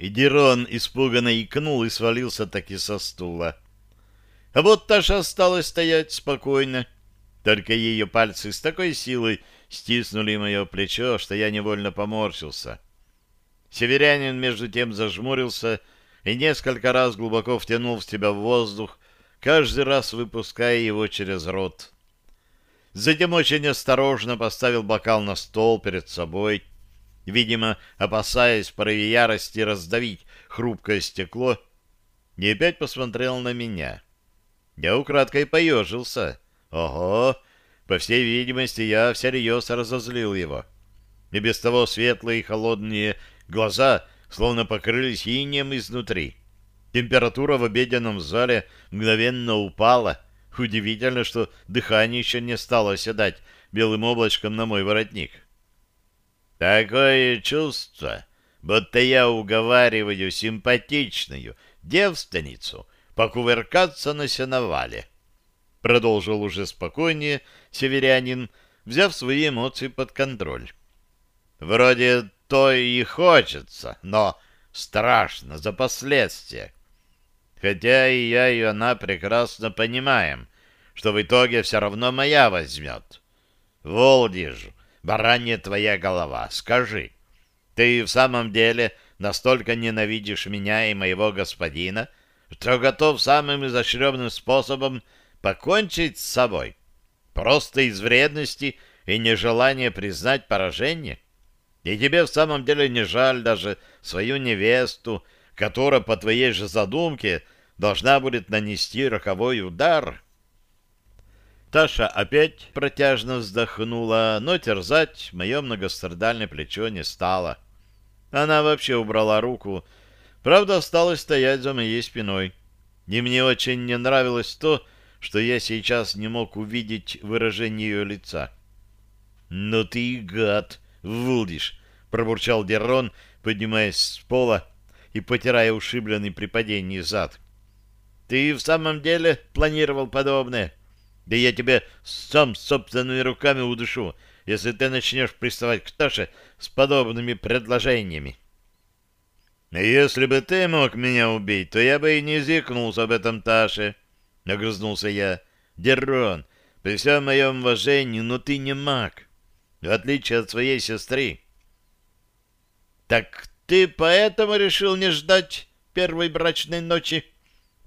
И Дирон испуганно икнул и свалился таки со стула. А вот Таша осталась стоять спокойно. Только ее пальцы с такой силой стиснули мое плечо, что я невольно поморщился. Северянин между тем зажмурился и несколько раз глубоко втянул в себя воздух, каждый раз выпуская его через рот. Затем очень осторожно поставил бокал на стол перед собой, видимо, опасаясь порыве ярости раздавить хрупкое стекло, и опять посмотрел на меня. Я украдкой поежился. Ого! По всей видимости, я всерьез разозлил его. И без того светлые и холодные глаза словно покрылись инеем изнутри. Температура в обеденном зале мгновенно упала. Удивительно, что дыхание еще не стало оседать белым облачком на мой воротник. Такое чувство, будто я уговариваю симпатичную девственницу покувыркаться на сеновале. Продолжил уже спокойнее северянин, взяв свои эмоции под контроль. Вроде то и хочется, но страшно за последствия. Хотя и я, и она прекрасно понимаем, что в итоге все равно моя возьмет. Волдиж, баранья твоя голова, скажи, ты в самом деле настолько ненавидишь меня и моего господина, что готов самым изощренным способом покончить с собой, просто из вредности и нежелания признать поражение? И тебе в самом деле не жаль даже свою невесту, которая, по твоей же задумке, должна будет нанести роковой удар. Таша опять протяжно вздохнула, но терзать мое многострадальное плечо не стала. Она вообще убрала руку, правда, осталась стоять за моей спиной. И мне очень не нравилось то, что я сейчас не мог увидеть выражение ее лица. «Ну ты гад, Вулдиш!» — пробурчал Деррон, поднимаясь с пола и потирая ушибленный при падении зад. «Ты в самом деле планировал подобное? Да я тебе сам собственными руками удушу, если ты начнешь приставать к Таше с подобными предложениями». «Если бы ты мог меня убить, то я бы и не зикнулся об этом Таше», — огрызнулся я. «Деррон, при всем моем уважении, но ты не маг, в отличие от своей сестры». «Так ты поэтому решил не ждать первой брачной ночи?»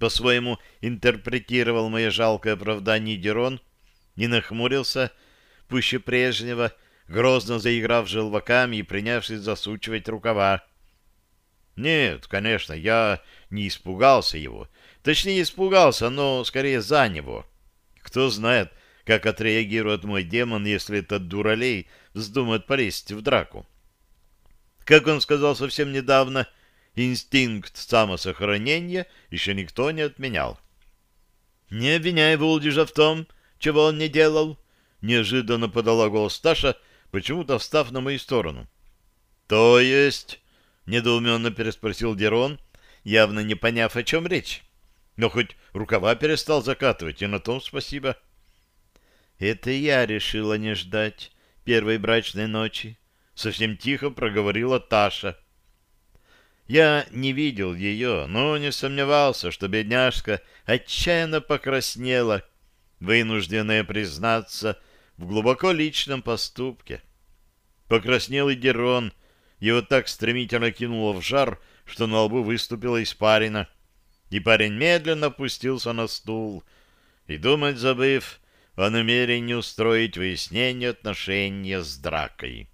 По-своему интерпретировал мое жалкое оправдание Дерон, не нахмурился пуще прежнего, грозно заиграв желваками и принявшись засучивать рукава. Нет, конечно, я не испугался его. Точнее, испугался, но скорее за него. Кто знает, как отреагирует мой демон, если этот дуралей вздумает полезть в драку. Как он сказал совсем недавно, инстинкт самосохранения еще никто не отменял. «Не обвиняй Вулдижа в том, чего он не делал», — неожиданно подала голос Таша, почему-то встав на мою сторону. «То есть...» — недоуменно переспросил Дерон, явно не поняв, о чем речь. Но хоть рукава перестал закатывать, и на том спасибо. «Это я решила не ждать первой брачной ночи», — совсем тихо проговорила Таша. Я не видел ее, но не сомневался, что бедняжка отчаянно покраснела, вынужденная признаться в глубоко личном поступке. Покраснел и Герон, его так стремительно кинуло в жар, что на лбу выступила испарина, и парень медленно опустился на стул, и, думать забыв, о намерении устроить выяснение отношения с дракой.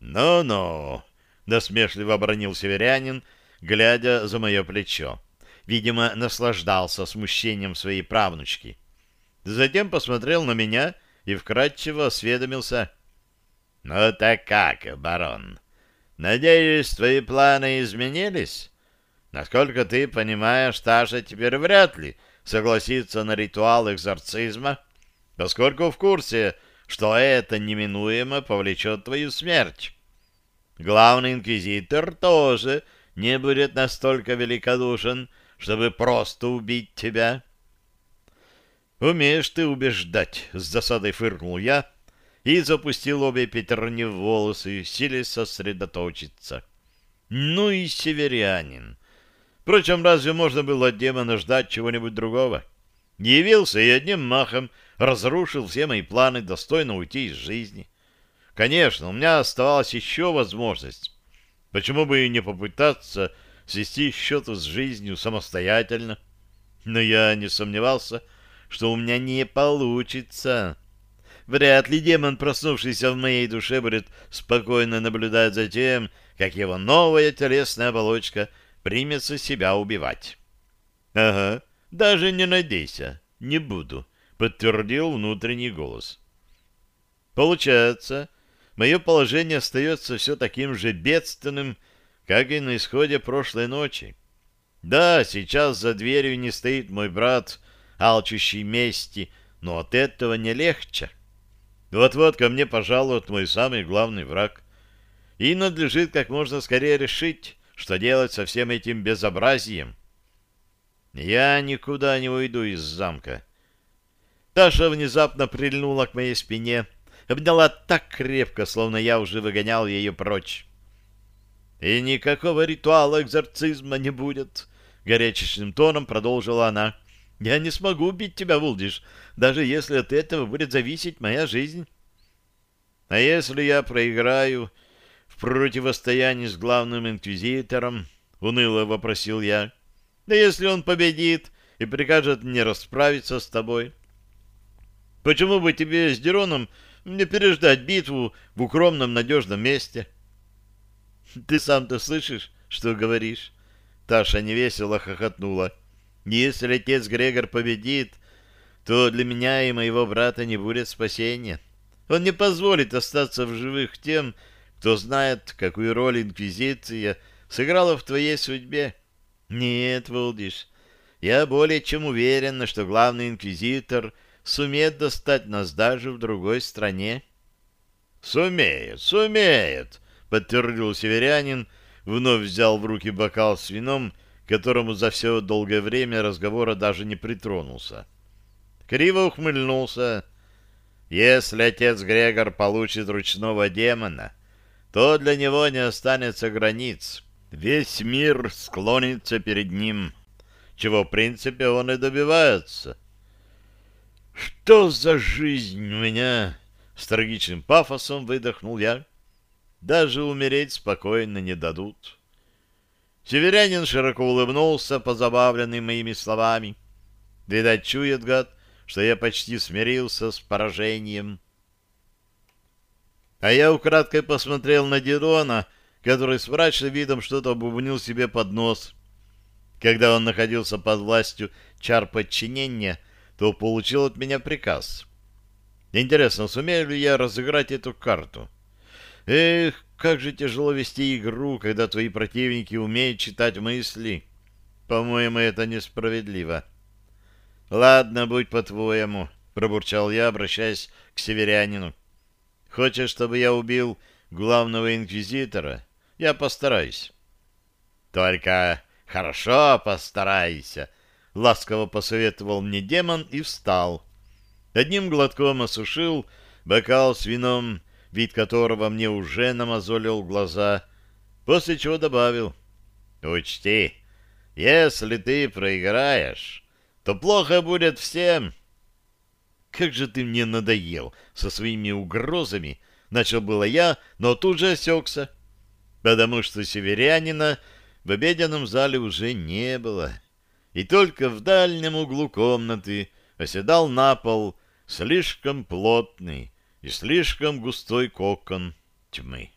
«Ну-ну», — насмешливо обронил северянин, глядя за мое плечо. Видимо, наслаждался смущением своей правнучки. Затем посмотрел на меня и вкратчиво осведомился. «Ну так как, барон? Надеюсь, твои планы изменились? Насколько ты понимаешь, Таша теперь вряд ли согласится на ритуал экзорцизма, поскольку в курсе, что это неминуемо повлечет твою смерть. Главный инквизитор тоже не будет настолько великодушен, чтобы просто убить тебя. «Умеешь ты убеждать!» — с засадой фыркнул я и запустил обе пятерни в волосы, силясь сосредоточиться. Ну и северянин. Впрочем, разве можно было от демона ждать чего-нибудь другого? Явился и одним махом разрушил все мои планы достойно уйти из жизни. Конечно, у меня оставалась еще возможность. Почему бы и не попытаться свести счеты с жизнью самостоятельно? Но я не сомневался, что у меня не получится. Вряд ли демон, проснувшийся в моей душе, будет спокойно наблюдать за тем, как его новая телесная оболочка примется себя убивать. — Ага, даже не надейся, не буду, — подтвердил внутренний голос. Получается, мое положение остается все таким же бедственным, как и на исходе прошлой ночи. Да, сейчас за дверью не стоит мой брат, алчущий мести, но от этого не легче. Вот-вот ко мне пожалует мой самый главный враг. И надлежит как можно скорее решить, что делать со всем этим безобразием. Я никуда не уйду из замка. Таша внезапно прильнула к моей спине, обняла так крепко, словно я уже выгонял ее прочь. «И никакого ритуала экзорцизма не будет», — горячечным тоном продолжила она. «Я не смогу убить тебя, Вулдиш, даже если от этого будет зависеть моя жизнь». «А если я проиграю в противостоянии с главным инквизитором?» — уныло вопросил я. «Да если он победит и прикажет мне расправиться с тобой?» «Почему бы тебе с Дероном не переждать битву в укромном надежном месте?» Ты сам-то слышишь, что говоришь? Таша невесело хохотнула. Если отец Грегор победит, то для меня и моего брата не будет спасения. Он не позволит остаться в живых тем, кто знает, какую роль Инквизиция сыграла в твоей судьбе. Нет, Волдиш, я более чем уверен, что главный инквизитор сумеет достать нас даже в другой стране. Сумеет, сумеет, подтвердил северянин, вновь взял в руки бокал с вином, которому за все долгое время разговора даже не притронулся. Криво ухмыльнулся. Если отец Грегор получит ручного демона, то для него не останется границ. Весь мир склонится перед ним, чего, в принципе, он и добивается. «Что за жизнь у меня?» — с трагичным пафосом выдохнул я. Даже умереть спокойно не дадут. Северянин широко улыбнулся, позабавленный моими словами. Видать, чует гад, что я почти смирился с поражением. А я украдкой посмотрел на Дедона, который с мрачным видом что-то бубнил себе под нос. Когда он находился под властью чар подчинения, то получил от меня приказ. Интересно, сумею ли я разыграть эту карту? — Эх, как же тяжело вести игру, когда твои противники умеют читать мысли. По-моему, это несправедливо. Ладно, будь по-твоему, пробурчал я, обращаясь к северянину. Хочешь, чтобы я убил главного инквизитора? Я постараюсь. Только хорошо постарайся, ласково посоветовал мне демон и встал. Одним глотком осушил бокал с вином вид которого мне уже намазолил глаза, после чего добавил, «Учти, если ты проиграешь, то плохо будет всем». «Как же ты мне надоел со своими угрозами!» Начал было я, но тут же осекся, потому что северянина в обеденном зале уже не было, и только в дальнем углу комнаты оседал на пол слишком плотный, и слишком густой кокон тьмы.